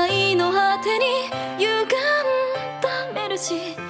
愛の果てに歪んだメルシー。